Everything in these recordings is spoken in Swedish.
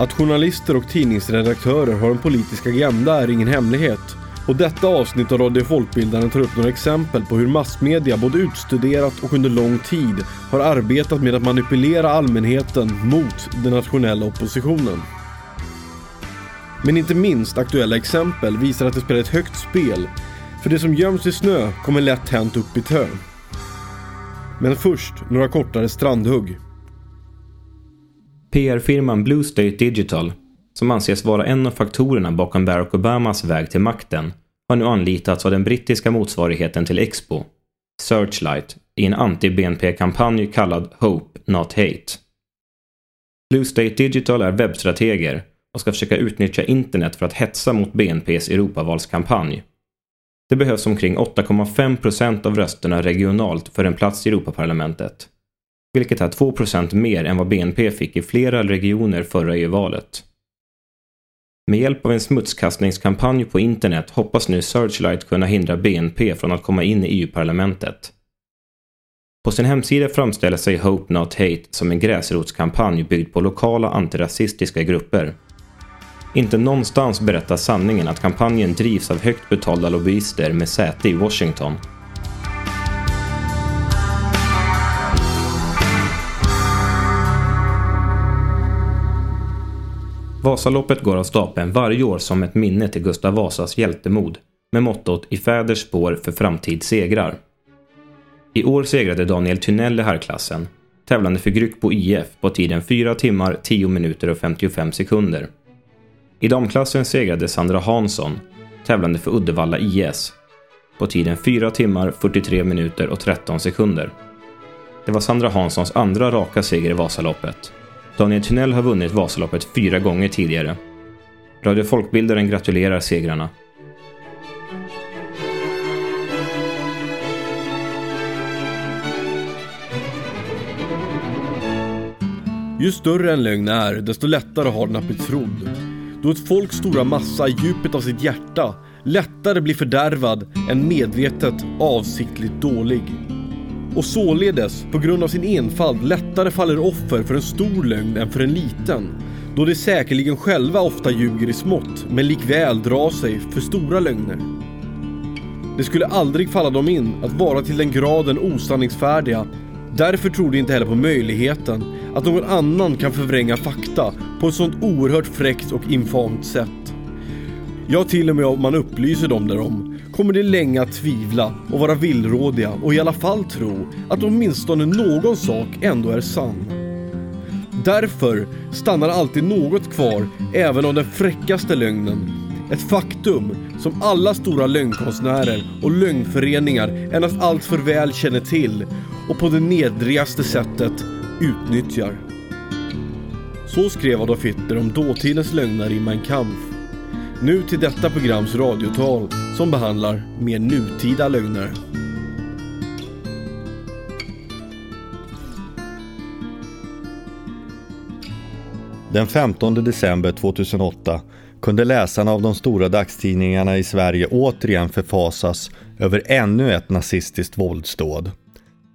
Att journalister och tidningsredaktörer har en politisk agenda är ingen hemlighet. Och detta avsnitt av Radio Folkbildaren tar upp några exempel på hur massmedia både utstuderat och under lång tid har arbetat med att manipulera allmänheten mot den nationella oppositionen. Men inte minst aktuella exempel visar att det spelar ett högt spel. För det som göms i snö kommer lätt hänt upp i tö. Men först några kortare strandhugg. PR-firman Blue State Digital, som anses vara en av faktorerna bakom Barack Obamas väg till makten, har nu anlitats av den brittiska motsvarigheten till Expo, Searchlight, i en anti-BNP-kampanj kallad Hope Not Hate. Blue State Digital är webbstrateger och ska försöka utnyttja internet för att hetsa mot BNPs Europavalskampanj. Det behövs omkring 8,5 procent av rösterna regionalt för en plats i Europaparlamentet vilket är 2% mer än vad BNP fick i flera regioner förra EU-valet. Med hjälp av en smutskastningskampanj på internet hoppas nu Searchlight kunna hindra BNP från att komma in i EU-parlamentet. På sin hemsida framställer sig Hope Not Hate som en gräsrotskampanj byggd på lokala antirasistiska grupper. Inte någonstans berättas sanningen att kampanjen drivs av högt betalda lobbyister med säte i Washington Vasaloppet går av stapeln varje år som ett minne till Gustav Vasas hjältemod med mottot I fäders spår för framtidssegrar. I år segrade Daniel Thynell i herrklassen, tävlande för Gryckbo IF på tiden 4 timmar 10 minuter och 55 sekunder. I damklassen segrade Sandra Hansson, tävlande för Uddevalla IS, på tiden 4 timmar 43 minuter och 13 sekunder. Det var Sandra Hanssons andra raka seger i Vasaloppet Daniel Tunnell har vunnit Vasaloppet fyra gånger tidigare. Radio Folkbildaren gratulerar segrarna. Ju större en lögn är, desto lättare har den att bli trodd. Då ett folks stora massa i djupet av sitt hjärta lättare blir fördärvad än medvetet avsiktligt dålig och således på grund av sin enfald lättare faller offer för en stor lögn än för en liten. Då de säkerligen själva ofta ljuger i smått men likväl drar sig för stora lögner. Det skulle aldrig falla dem in att vara till den graden osanningsfärdiga. Därför tror de inte heller på möjligheten att någon annan kan förvränga fakta på ett sånt oerhört fräckt och infamt sätt. Ja, till och med om man upplyser dem därom kommer de länge att tvivla och vara villrådiga och i alla fall tro att åtminstone någon sak ändå är sann. Därför stannar alltid något kvar även av den fräckaste lögnen. Ett faktum som alla stora lögnkonstnärer och lögnföreningar endast alltför väl känner till och på det nedrigaste sättet utnyttjar. Så skrev Adolf Hitler om dåtidens lögnare i Mein Kampf. Nu till detta programs radiotal som behandlar mer nutida lögner. Den 15 december 2008 kunde läsarna av de stora dagstidningarna i Sverige återigen förfasas över ännu ett nazistiskt våldsdåd.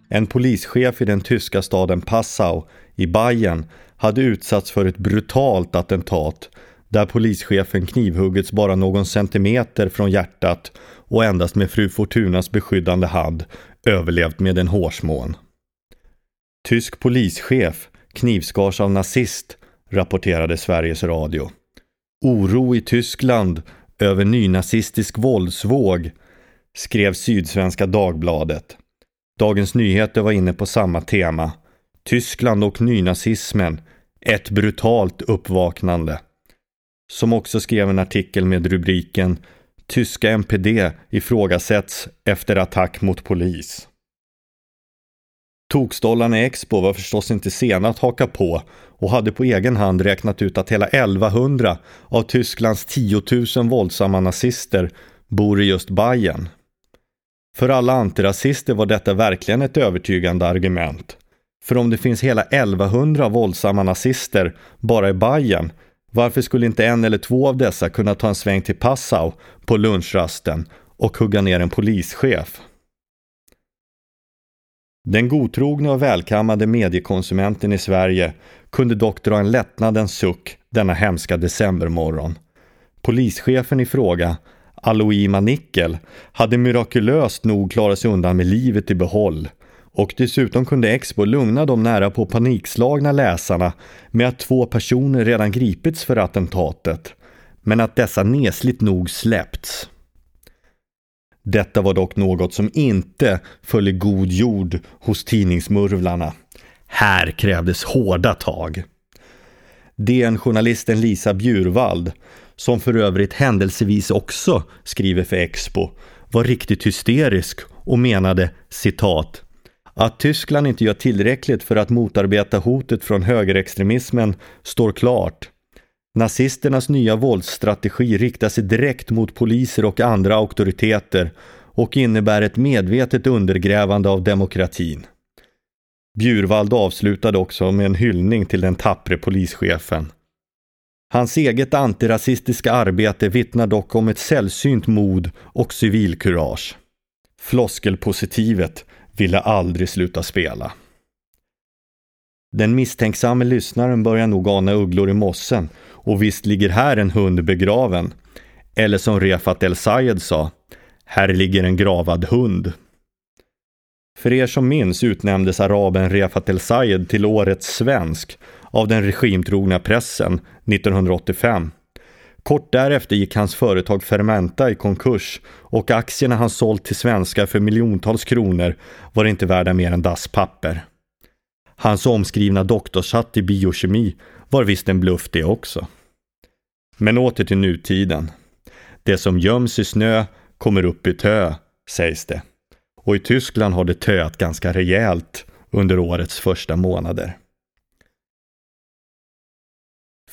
En polischef i den tyska staden Passau i Bayern hade utsatts för ett brutalt attentat där polischefen knivhuggits bara någon centimeter från hjärtat och endast med fru Fortunas beskyddande hand överlevt med en hårsmån. Tysk polischef knivskars av nazist, rapporterade Sveriges Radio. Oro i Tyskland över nynazistisk våldsvåg, skrev Sydsvenska Dagbladet. Dagens Nyheter var inne på samma tema. Tyskland och nynazismen, ett brutalt uppvaknande som också skrev en artikel med rubriken Tyska MPD ifrågasätts efter attack mot polis. Tokstollarna i Expo var förstås inte sena att haka på och hade på egen hand räknat ut att hela 1100 av Tysklands 10 000 våldsamma nazister bor i just Bayern. För alla antirasister var detta verkligen ett övertygande argument. För om det finns hela 1100 våldsamma nazister bara i Bayern, varför skulle inte en eller två av dessa kunna ta en sväng till Passau på lunchrasten och hugga ner en polischef? Den godtrogna och välkammade mediekonsumenten i Sverige kunde dock dra en lättnadens suck denna hemska decembermorgon. Polischefen i fråga, Aloima Nickel, hade mirakulöst nog klarat sig undan med livet i behåll. Och dessutom kunde Expo lugna de nära på panikslagna läsarna med att två personer redan gripits för attentatet. Men att dessa nesligt nog släppts. Detta var dock något som inte föll i god jord hos tidningsmurvlarna. Här krävdes hårda tag. DN-journalisten Lisa Bjurvald, som för övrigt händelsevis också skriver för Expo, var riktigt hysterisk och menade citat att Tyskland inte gör tillräckligt för att motarbeta hotet från högerextremismen står klart. Nazisternas nya våldsstrategi riktar sig direkt mot poliser och andra auktoriteter och innebär ett medvetet undergrävande av demokratin. Bjurvald avslutade också med en hyllning till den tappre polischefen. Hans eget antirasistiska arbete vittnar dock om ett sällsynt mod och civilkurage. Floskelpositivet ville aldrig sluta spela. Den misstänksamme lyssnaren börjar nog ana ugglor i mossen och visst ligger här en hund begraven. Eller som Refat El Sayed sa, här ligger en gravad hund. För er som minns utnämndes araben Refat El Sayed till årets svensk av den regimtrogna pressen 1985. Kort därefter gick hans företag Fermenta i konkurs och aktierna han sålt till svenskar för miljontals kronor var inte värda mer än dasspapper. Hans omskrivna doktorshatt i biokemi var visst en bluff det också. Men åter till nutiden. Det som göms i snö kommer upp i tö, sägs det. Och i Tyskland har det töat ganska rejält under årets första månader.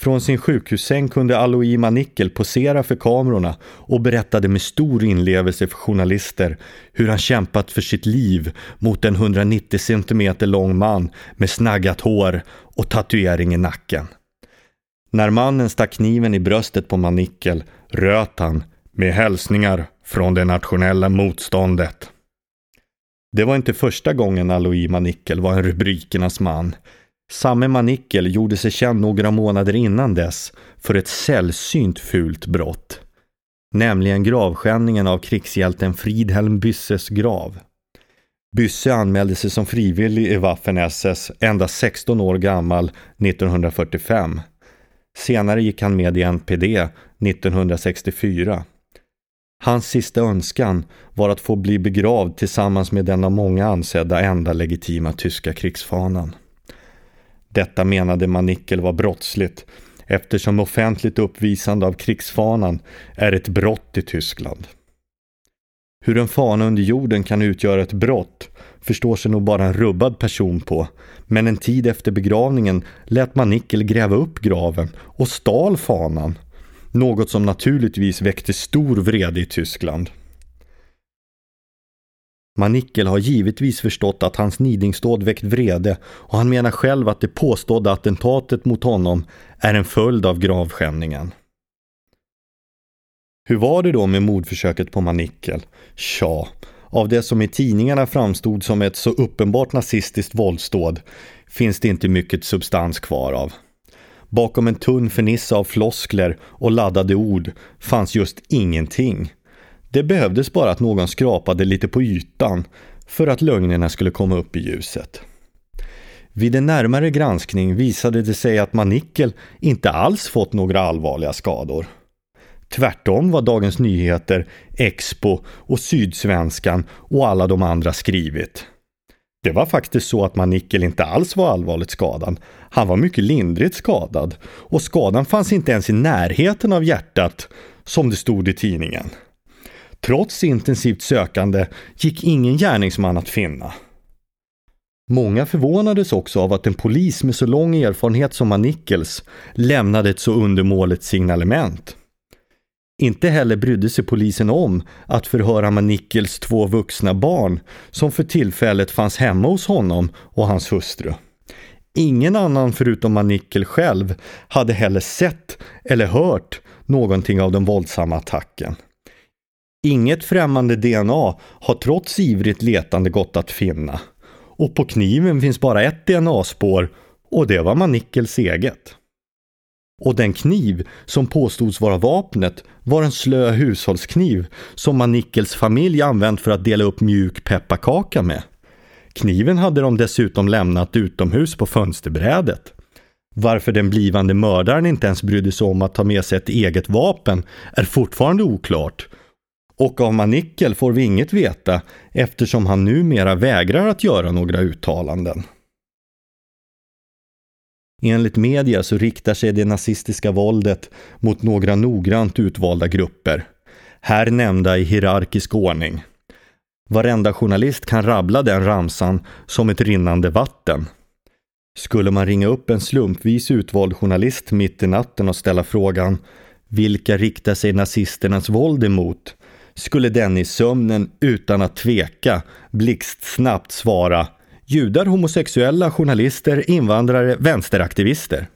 Från sin sjukhussäng kunde Alois Nickel posera för kamerorna och berättade med stor inlevelse för journalister hur han kämpat för sitt liv mot en 190 cm lång man med snaggat hår och tatuering i nacken. När mannen stack kniven i bröstet på Manickel röt han med hälsningar från det nationella motståndet. Det var inte första gången Alois Nickel var en rubrikernas man. Samme Manickel gjorde sig känd några månader innan dess för ett sällsynt fult brott. Nämligen gravskändningen av krigshjälten Fridhelm Bysses grav. Bysse anmälde sig som frivillig i Waffen-SS endast 16 år gammal 1945. Senare gick han med i NPD 1964. Hans sista önskan var att få bli begravd tillsammans med den av många ansedda enda legitima tyska krigsfanan. Detta menade Manickel var brottsligt eftersom offentligt uppvisande av krigsfanan är ett brott i Tyskland. Hur en fana under jorden kan utgöra ett brott förstår sig nog bara en rubbad person på. Men en tid efter begravningen lät Manickel gräva upp graven och stal fanan. Något som naturligtvis väckte stor vrede i Tyskland. Manickel har givetvis förstått att hans nidingsdåd väckt vrede och han menar själv att det påstådda attentatet mot honom är en följd av gravskändningen. Hur var det då med mordförsöket på Manickel? Tja, av det som i tidningarna framstod som ett så uppenbart nazistiskt våldsdåd finns det inte mycket substans kvar av. Bakom en tunn fernissa av floskler och laddade ord fanns just ingenting. Det behövdes bara att någon skrapade lite på ytan för att lögnerna skulle komma upp i ljuset. Vid en närmare granskning visade det sig att Manickel inte alls fått några allvarliga skador. Tvärtom var Dagens Nyheter, Expo och Sydsvenskan och alla de andra skrivit. Det var faktiskt så att Manickel inte alls var allvarligt skadad. Han var mycket lindrigt skadad och skadan fanns inte ens i närheten av hjärtat som det stod i tidningen. Trots intensivt sökande gick ingen gärningsman att finna. Många förvånades också av att en polis med så lång erfarenhet som Manickels lämnade ett så undermåligt signalement. Inte heller brydde sig polisen om att förhöra Manickels två vuxna barn som för tillfället fanns hemma hos honom och hans hustru. Ingen annan förutom Manickel själv hade heller sett eller hört någonting av den våldsamma attacken. Inget främmande DNA har trots ivrigt letande gått att finna. Och på kniven finns bara ett DNA-spår och det var Manickels eget. Och den kniv som påstods vara vapnet var en slö hushållskniv som Manickels familj använt för att dela upp mjuk pepparkaka med. Kniven hade de dessutom lämnat utomhus på fönsterbrädet. Varför den blivande mördaren inte ens brydde sig om att ta med sig ett eget vapen är fortfarande oklart. Och av Manickel får vi inget veta eftersom han numera vägrar att göra några uttalanden. Enligt media så riktar sig det nazistiska våldet mot några noggrant utvalda grupper. Här nämnda i hierarkisk ordning. Varenda journalist kan rabbla den ramsan som ett rinnande vatten. Skulle man ringa upp en slumpvis utvald journalist mitt i natten och ställa frågan Vilka riktar sig nazisternas våld emot? Skulle den i sömnen utan att tveka blixtsnabbt svara Judar, homosexuella, journalister, invandrare, vänsteraktivister.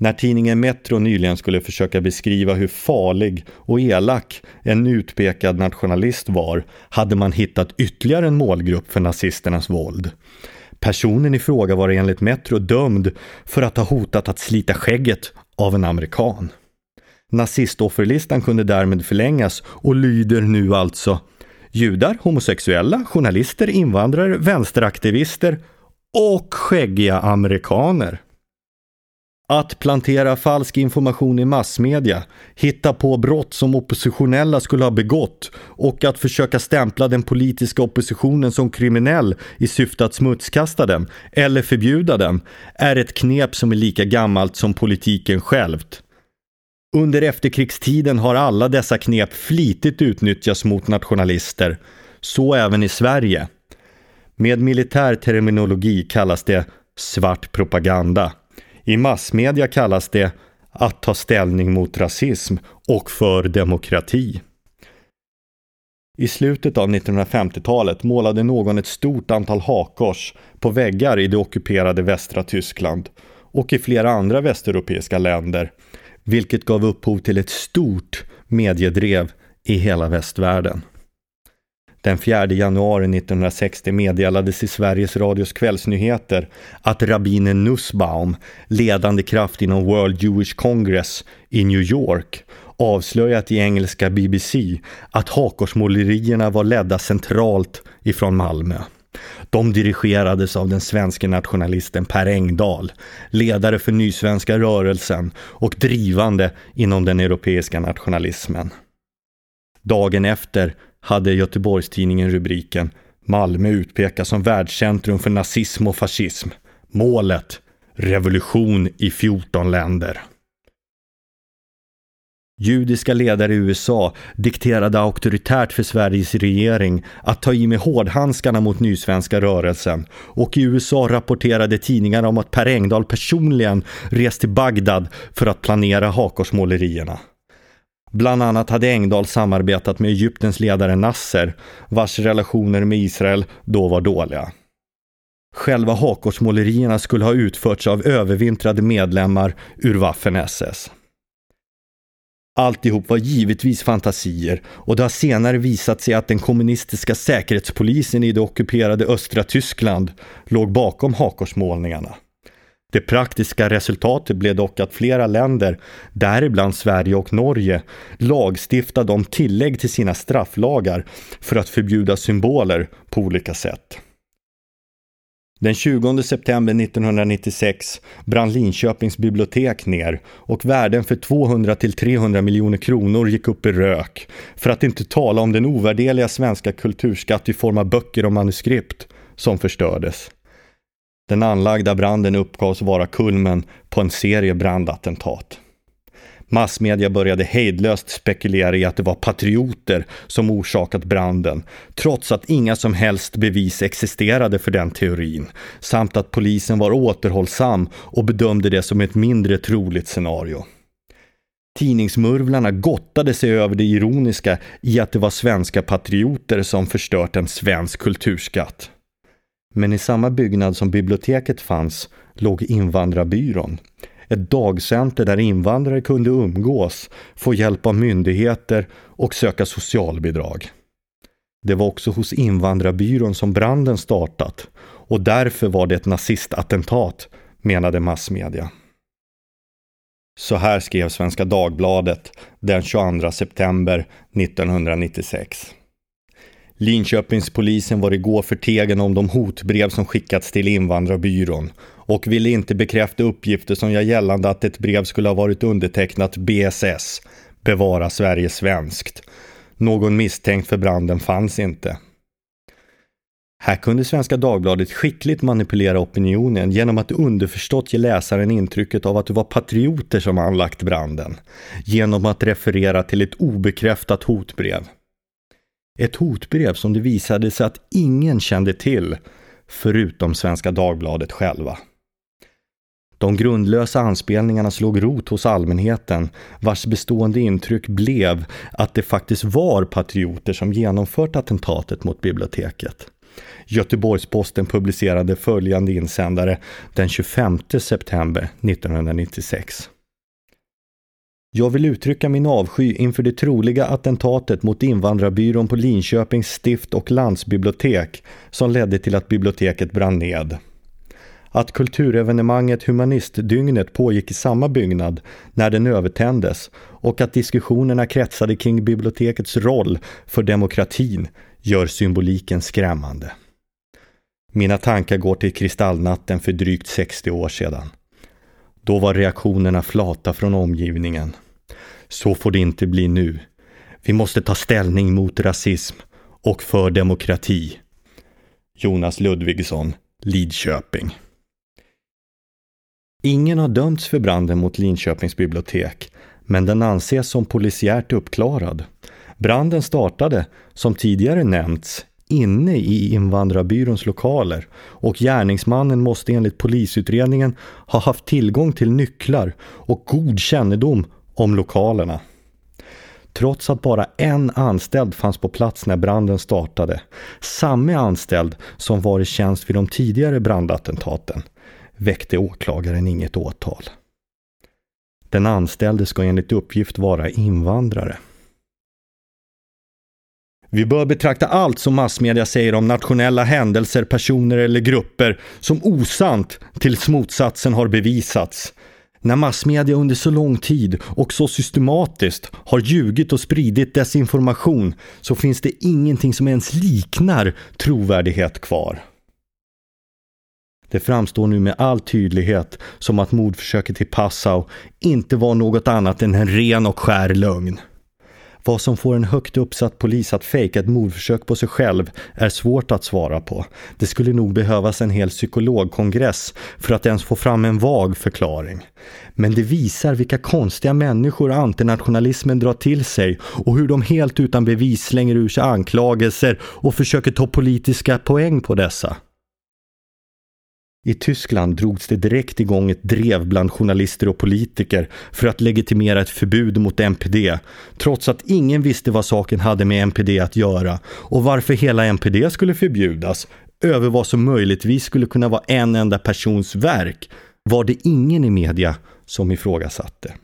När tidningen Metro nyligen skulle försöka beskriva hur farlig och elak en utpekad nationalist var hade man hittat ytterligare en målgrupp för nazisternas våld. Personen i fråga var enligt Metro dömd för att ha hotat att slita skägget av en amerikan. Nazistofferlistan kunde därmed förlängas och lyder nu alltså judar, homosexuella, journalister, invandrare, vänsteraktivister och skäggiga amerikaner. Att plantera falsk information i massmedia, hitta på brott som oppositionella skulle ha begått och att försöka stämpla den politiska oppositionen som kriminell i syfte att smutskasta den eller förbjuda den är ett knep som är lika gammalt som politiken självt. Under efterkrigstiden har alla dessa knep flitigt utnyttjats mot nationalister, så även i Sverige. Med militär terminologi kallas det svart propaganda. I massmedia kallas det att ta ställning mot rasism och för demokrati. I slutet av 1950-talet målade någon ett stort antal hakkors på väggar i det ockuperade västra Tyskland och i flera andra västeuropeiska länder, vilket gav upphov till ett stort mediedrev i hela västvärlden. Den 4 januari 1960 meddelades i Sveriges Radios kvällsnyheter att rabbinen Nussbaum, ledande kraft inom World Jewish Congress i New York, avslöjat i engelska BBC att hakorsmålerierna var ledda centralt ifrån Malmö. De dirigerades av den svenska nationalisten Per Engdahl, ledare för Nysvenska rörelsen och drivande inom den europeiska nationalismen. Dagen efter hade Göteborgstidningen rubriken Malmö utpekas som världscentrum för nazism och fascism. Målet revolution i 14 länder. Judiska ledare i USA dikterade auktoritärt för Sveriges regering att ta i med hårdhandskarna mot nysvenska rörelsen och i USA rapporterade tidningar om att Per Engdahl personligen rest till Bagdad för att planera hakorsmålerierna. Bland annat hade Engdahl samarbetat med Egyptens ledare Nasser, vars relationer med Israel då var dåliga. Själva hakorsmålerierna skulle ha utförts av övervintrade medlemmar ur Waffen-SS. Alltihop var givetvis fantasier och det har senare visat sig att den kommunistiska säkerhetspolisen i det ockuperade östra Tyskland låg bakom hakorsmålningarna. Det praktiska resultatet blev dock att flera länder, däribland Sverige och Norge, lagstiftade om tillägg till sina strafflagar för att förbjuda symboler på olika sätt. Den 20 september 1996 brann Linköpings bibliotek ner och värden för 200-300 miljoner kronor gick upp i rök. För att inte tala om den ovärdeliga svenska kulturskatt i form av böcker och manuskript som förstördes. Den anlagda branden uppgavs vara kulmen på en serie brandattentat. Massmedia började hejdlöst spekulera i att det var patrioter som orsakat branden, trots att inga som helst bevis existerade för den teorin, samt att polisen var återhållsam och bedömde det som ett mindre troligt scenario. Tidningsmurvlarna gottade sig över det ironiska i att det var svenska patrioter som förstört en svensk kulturskatt. Men i samma byggnad som biblioteket fanns låg invandrarbyrån. Ett dagcenter där invandrare kunde umgås, få hjälp av myndigheter och söka socialbidrag. Det var också hos invandrarbyrån som branden startat och därför var det ett nazistattentat, menade massmedia. Så här skrev Svenska Dagbladet den 22 september 1996. Linköpingspolisen var igår förtegen om de hotbrev som skickats till invandrarbyrån och ville inte bekräfta uppgifter som gör gällande att ett brev skulle ha varit undertecknat BSS, Bevara Sverige svenskt. Någon misstänkt för branden fanns inte. Här kunde Svenska Dagbladet skickligt manipulera opinionen genom att underförstått ge läsaren intrycket av att det var patrioter som anlagt branden. Genom att referera till ett obekräftat hotbrev. Ett hotbrev som det visade sig att ingen kände till, förutom Svenska Dagbladet själva. De grundlösa anspelningarna slog rot hos allmänheten vars bestående intryck blev att det faktiskt var patrioter som genomfört attentatet mot biblioteket. Göteborgs-Posten publicerade följande insändare den 25 september 1996. Jag vill uttrycka min avsky inför det troliga attentatet mot invandrarbyrån på Linköpings stift och landsbibliotek som ledde till att biblioteket brann ned. Att kulturevenemanget Humanistdygnet pågick i samma byggnad när den övertändes och att diskussionerna kretsade kring bibliotekets roll för demokratin gör symboliken skrämmande. Mina tankar går till kristallnatten för drygt 60 år sedan. Då var reaktionerna flata från omgivningen. Så får det inte bli nu. Vi måste ta ställning mot rasism och för demokrati. Jonas Ludvigsson, Lidköping. Ingen har dömts för branden mot Linköpings bibliotek, men den anses som polisiärt uppklarad. Branden startade, som tidigare nämnts, inne i invandrarbyråns lokaler och gärningsmannen måste enligt polisutredningen ha haft tillgång till nycklar och god kännedom om lokalerna. Trots att bara en anställd fanns på plats när branden startade, samme anställd som var i tjänst vid de tidigare brandattentaten, väckte åklagaren inget åtal. Den anställde ska enligt uppgift vara invandrare. Vi bör betrakta allt som massmedia säger om nationella händelser, personer eller grupper som osant tills motsatsen har bevisats. När massmedia under så lång tid och så systematiskt har ljugit och spridit desinformation så finns det ingenting som ens liknar trovärdighet kvar. Det framstår nu med all tydlighet som att mordförsöket i Passau inte var något annat än en ren och skär lögn. Vad som får en högt uppsatt polis att fejka ett mordförsök på sig själv är svårt att svara på. Det skulle nog behövas en hel psykologkongress för att ens få fram en vag förklaring. Men det visar vilka konstiga människor antinationalismen drar till sig och hur de helt utan bevis slänger ur sig anklagelser och försöker ta politiska poäng på dessa. I Tyskland drogs det direkt igång ett drev bland journalister och politiker för att legitimera ett förbud mot NPD, trots att ingen visste vad saken hade med NPD att göra och varför hela NPD skulle förbjudas, över vad som möjligtvis skulle kunna vara en enda persons verk, var det ingen i media som ifrågasatte.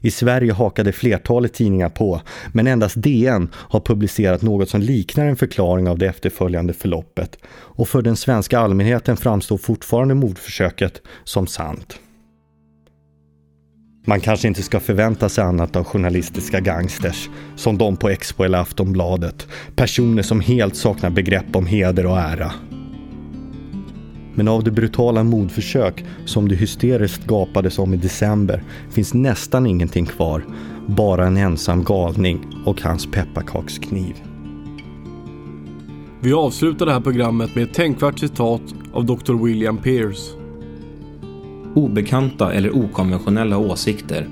I Sverige hakade flertalet tidningar på, men endast DN har publicerat något som liknar en förklaring av det efterföljande förloppet. Och för den svenska allmänheten framstår fortfarande mordförsöket som sant. Man kanske inte ska förvänta sig annat av journalistiska gangsters, som de på Expo eller Aftonbladet. Personer som helt saknar begrepp om heder och ära. Men av det brutala mordförsök som det hysteriskt gapades om i december finns nästan ingenting kvar. Bara en ensam galning och hans pepparkakskniv. Vi avslutar det här programmet med ett tänkvärt citat av Dr. William Pierce. Obekanta eller okonventionella åsikter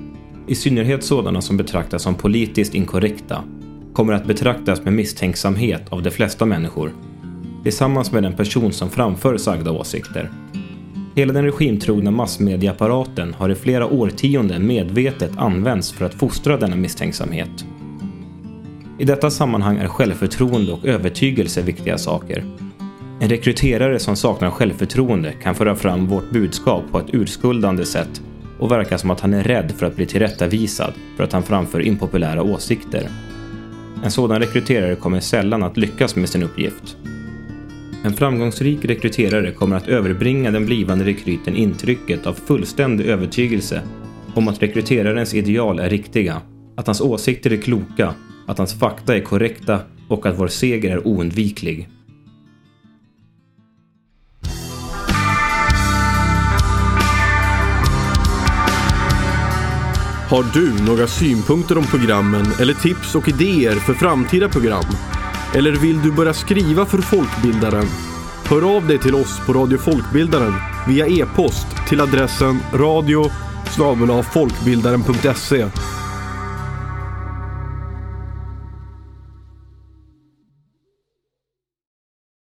i synnerhet sådana som betraktas som politiskt inkorrekta, kommer att betraktas med misstänksamhet av de flesta människor, tillsammans med den person som framför sagda åsikter. Hela den regimtrogna massmediaapparaten har i flera årtionden medvetet använts för att fostra denna misstänksamhet. I detta sammanhang är självförtroende och övertygelse viktiga saker. En rekryterare som saknar självförtroende kan föra fram vårt budskap på ett urskuldande sätt och verka som att han är rädd för att bli tillrättavisad för att han framför impopulära åsikter. En sådan rekryterare kommer sällan att lyckas med sin uppgift. En framgångsrik rekryterare kommer att överbringa den blivande rekryten intrycket av fullständig övertygelse om att rekryterarens ideal är riktiga, att hans åsikter är kloka, att hans fakta är korrekta och att vår seger är oundviklig. Har du några synpunkter om programmen eller tips och idéer för framtida program? Eller vill du börja skriva för Folkbildaren? Hör av dig till oss på Radio Folkbildaren via e-post till adressen radio folkbildaren.se